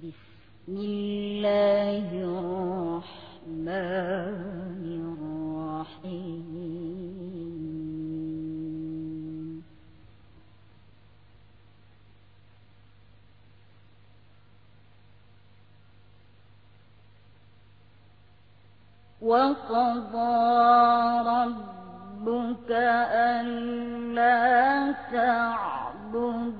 بسم الله الرحمن الرحيم وقضى ربك ألا تعبدوا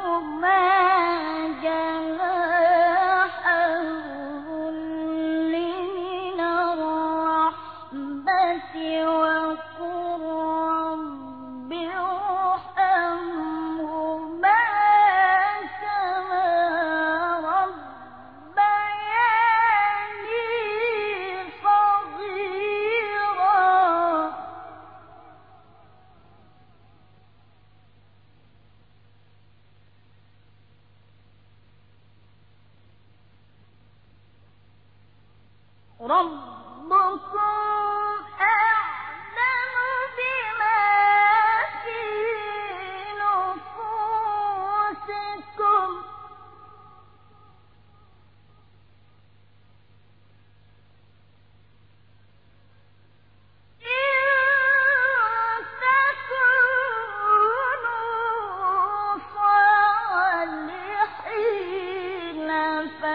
فقل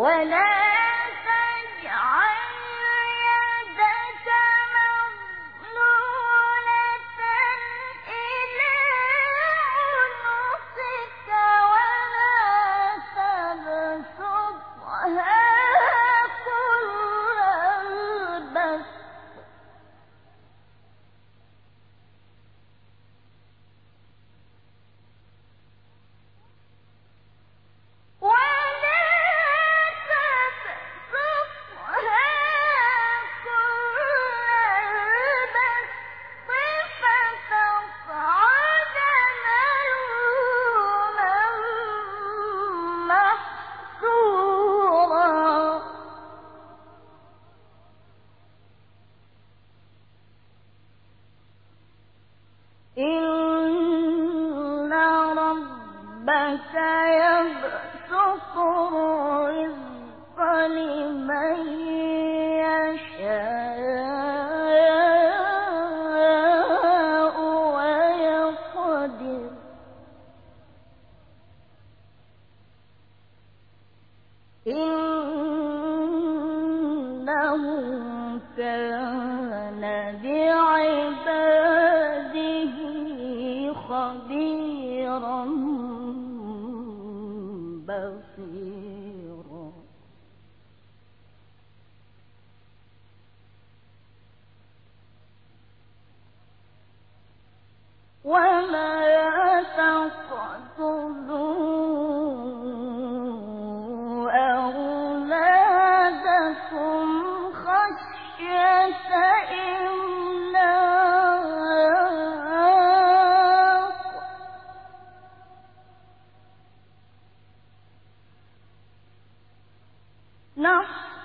ولا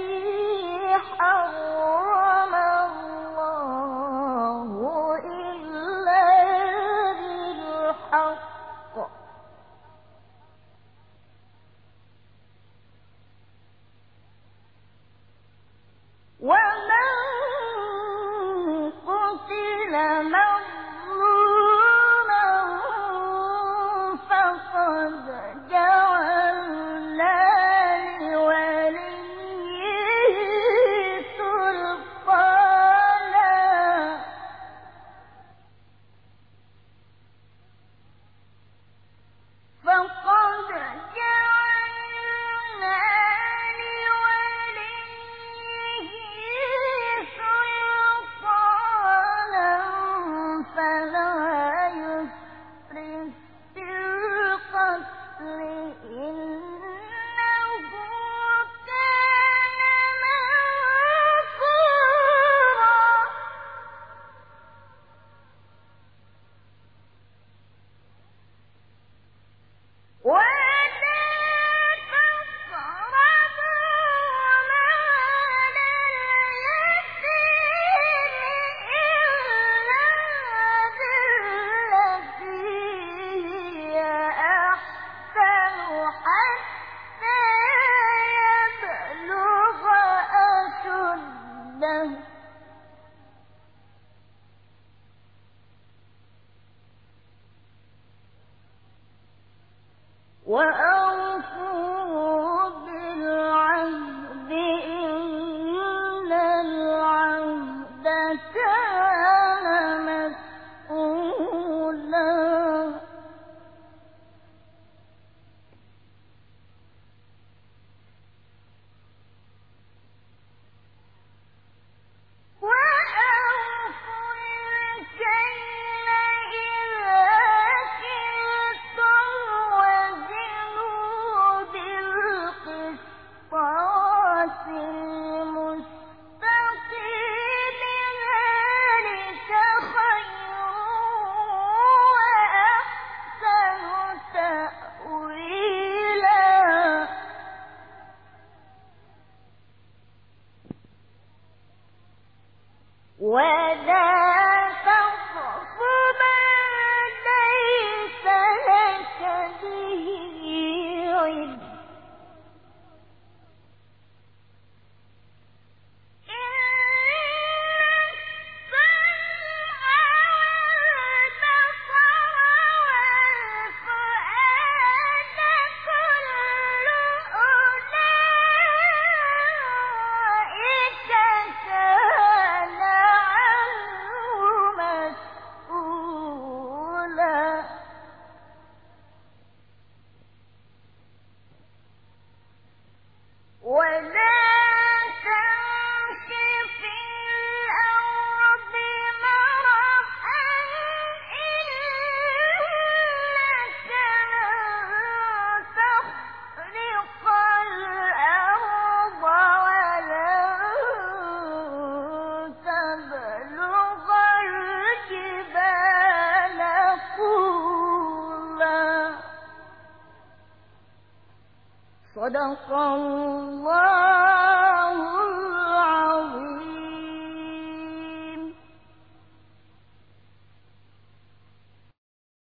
الذي وأن صدق الله